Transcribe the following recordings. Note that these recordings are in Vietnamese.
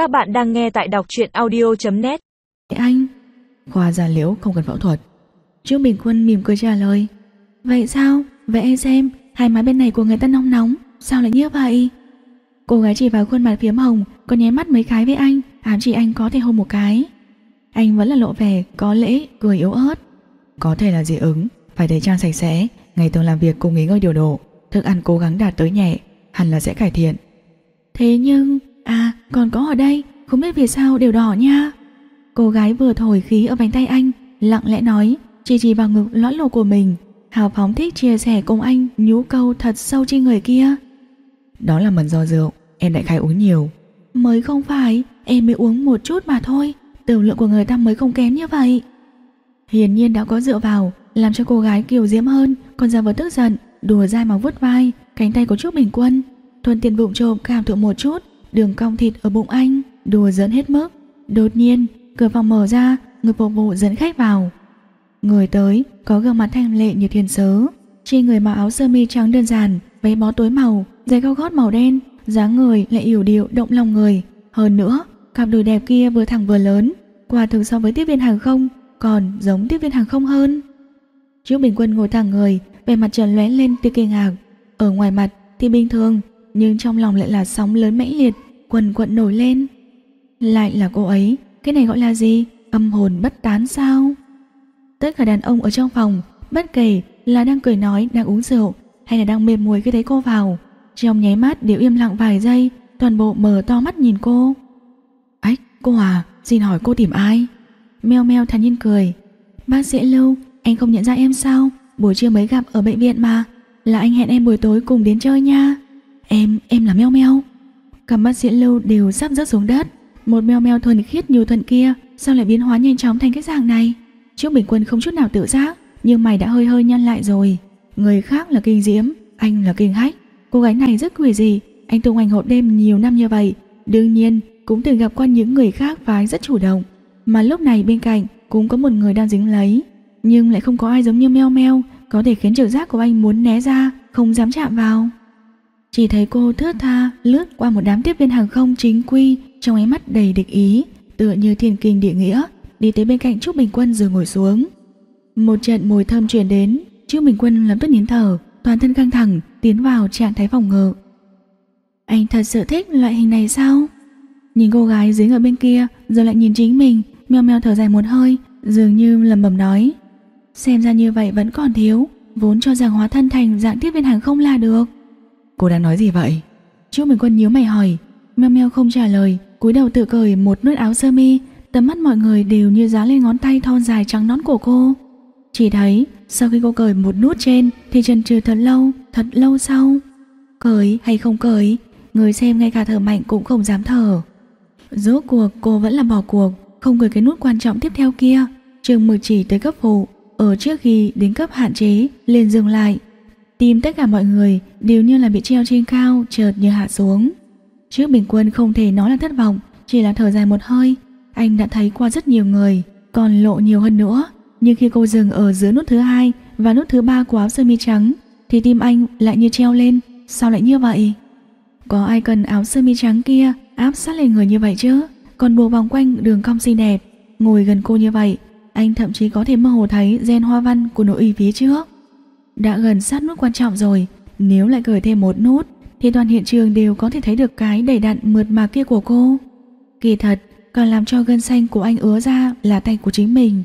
Các bạn đang nghe tại đọc truyện audio.net Anh Khoa già liễu không cần phẫu thuật. Trương Bình Quân mỉm cười trả lời. Vậy sao? Vậy em xem Hai má bên này của người ta nóng nóng Sao lại như vậy? Cô gái chỉ vào khuôn mặt phiếm hồng Còn nháy mắt mấy cái với anh Ám chỉ anh có thể hôn một cái. Anh vẫn là lộ vẻ có lễ cười yếu ớt. Có thể là dị ứng Phải để trang sạch sẽ Ngày thường làm việc cùng nghỉ ngơi điều độ Thức ăn cố gắng đạt tới nhẹ Hẳn là sẽ cải thiện. Thế nhưng còn có ở đây Không biết vì sao đều đỏ nha. Cô gái vừa thổi khí ở bánh tay anh Lặng lẽ nói Chỉ chỉ vào ngực lõn lồ của mình Hào phóng thích chia sẻ cùng anh nhú câu thật sâu trên người kia. Đó là mần do rượu Em đại khai uống nhiều. Mới không phải Em mới uống một chút mà thôi Tử lượng của người ta mới không kém như vậy. Hiển nhiên đã có rượu vào Làm cho cô gái kiều diễm hơn Còn ra vờ tức giận Đùa dai mà vứt vai Cánh tay của Trúc Bình Quân. Thuần tiền bụng trộm cảm thụ một chút Đường cong thịt ở bụng anh, Đùa giỡn hết mức Đột nhiên, cửa phòng mở ra, Người phục vụ dẫn khách vào. Người tới, có gương mặt thanh lệ như thiên sớ Trên người mặc áo sơ mi trắng đơn giản, Váy bó tối màu, Giày cao gót màu đen, dáng người lại yểu điệu, động lòng người. Hơn nữa, Cặp đùi đẹp kia vừa thẳng vừa lớn, Quả thực so với tiếp viên hàng không, Còn giống tiếp viên hàng không hơn. Trương Bình Quân ngồi thẳng người, vẻ mặt trần lóe lên tia kinh ngạc. Ở ngoài mặt thì bình thường nhưng trong lòng lại là sóng lớn mãnh liệt, Quần quận nổi lên. Lại là cô ấy, Cái này gọi là gì? Âm hồn bất tán sao? Tất cả đàn ông ở trong phòng, Bất kể là đang cười nói, đang uống rượu, Hay là đang mềm mùi khi thấy cô vào, Trong nháy mắt đều im lặng vài giây, Toàn bộ mở to mắt nhìn cô. Ách, cô à Xin hỏi cô tìm ai? Meo meo thản nhiên cười. Bác sĩ Lưu, anh không nhận ra em sao? Buổi trưa mới gặp ở bệnh viện mà. Là anh hẹn em buổi tối cùng đến chơi nha. Em, em là meo meo. Cặp mắt diễn lưu đều sắp rớt xuống đất. Một meo meo thuần khiết nhiều thuận kia Sao lại biến hóa nhanh chóng thành cái dạng này? Trước bình quân không chút nào tự giác Nhưng mày đã hơi hơi nhăn lại rồi. Người khác là kinh diễm, anh là kinh hách. Cô gái này rất quỷ gì Anh tung hành hộp đêm nhiều năm như vậy. Đương nhiên cũng từng gặp qua những người khác phái rất chủ động. Mà lúc này bên cạnh Cũng có một người đang dính lấy. Nhưng lại không có ai giống như meo meo Có thể khiến trực giác của anh muốn né ra Không dám chạm vào chỉ thấy cô thướt tha lướt qua một đám tiếp viên hàng không chính quy trong ánh mắt đầy địch ý, tựa như thiên kinh địa nghĩa, đi tới bên cạnh Trúc Bình Quân rồi ngồi xuống. Một trận mùi thơm truyền đến, Trúc Bình Quân lập tức nín thở, toàn thân căng thẳng, tiến vào trạng thái phòng ngự. Anh thật sự thích loại hình này sao? Nhìn cô gái dưới ở bên kia, rồi lại nhìn chính mình, meo meo thở dài một hơi, dường như lầm bầm nói. Xem ra như vậy vẫn còn thiếu, vốn cho rằng hóa thân thành dạng tiếp viên hàng không là được. Cô đang nói gì vậy? Trúc Bình Quân nhíu mày hỏi, Meo Meo không trả lời, cúi đầu tự cởi một nút áo sơ mi, tầm mắt mọi người đều như dán lên ngón tay thon dài trắng nón của cô. Chỉ thấy, sau khi cô cởi một nút trên thì chần chừ thật lâu, thật lâu sau. Cởi hay không cởi, người xem ngay cả thở mạnh cũng không dám thở. Rốt cuộc cô vẫn là bỏ cuộc, không gửi cái nút quan trọng tiếp theo kia. Trường mực chỉ tới cấp phụ, ở trước khi đến cấp hạn chế, liền dừng lại, Tim tất cả mọi người đều như là bị treo trên cao chợt như hạ xuống. Trước bình quân không thể nói là thất vọng, chỉ là thở dài một hơi. Anh đã thấy qua rất nhiều người, còn lộ nhiều hơn nữa. Nhưng khi cô dừng ở giữa nút thứ hai và nút thứ ba của áo sơ mi trắng, thì tim anh lại như treo lên. Sao lại như vậy? Có ai cần áo sơ mi trắng kia áp sát lên người như vậy chứ? Còn buộc vòng quanh đường cong xinh đẹp, ngồi gần cô như vậy, anh thậm chí có thể mơ hồ thấy gen hoa văn của nội y phía trước. Đã gần sát nút quan trọng rồi. Nếu lại cởi thêm một nút, Thì toàn hiện trường đều có thể thấy được cái đầy đặn mượt mà kia của cô. Kỳ thật Còn làm cho gân xanh của anh ứa ra Là tay của chính mình.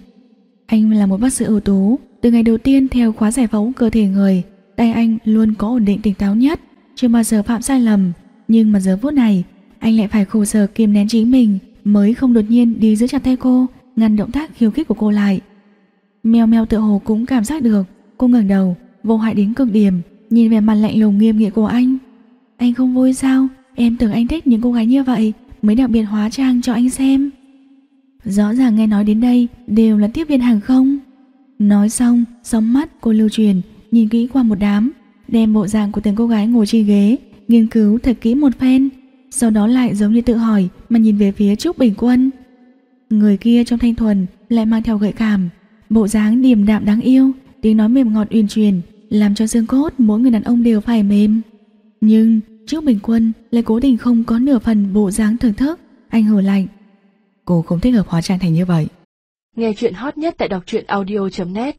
Anh là một bác sĩ ưu tú, Từ ngày đầu tiên theo khóa giải phẫu cơ thể người, Tay anh luôn có ổn định tỉnh táo nhất. Chưa bao giờ phạm sai lầm, Nhưng mà giờ phút này, Anh lại phải khổ sở kiềm nén chính mình, Mới không đột nhiên đi giữ chặt tay cô, Ngăn động tác khiêu khích của cô lại. Mèo mèo tự hồ cũng cảm giác được, Cô ngẩng đầu vô hại đến cực điểm, nhìn về mặt lạnh lùng nghiêm nghị của anh. Anh không vui sao? Em tưởng anh thích những cô gái như vậy mới đặc biệt hóa trang cho anh xem. Rõ ràng nghe nói đến đây đều là tiếp viên hàng không. Nói xong, sóng mắt cô lưu truyền, nhìn kỹ qua một đám, đem bộ dạng của từng cô gái ngồi trên ghế, nghiên cứu thật kỹ một phen. Sau đó lại giống như tự hỏi mà nhìn về phía Trúc Bình Quân. Người kia trong thanh thuần lại mang theo gợi cảm, bộ dáng điềm đạm đáng yêu, tiếng nói mềm ngọt uyển chuyển, làm cho xương cốt mỗi người đàn ông đều phải mềm. Nhưng trước Bình Quân lại cố tình không có nửa phần bộ dáng thưởng thức, Anh hừ lạnh. Cô không thích hợp hóa trang thành như vậy. Nghe chuyện hot nhất tại đọc truyện audio.net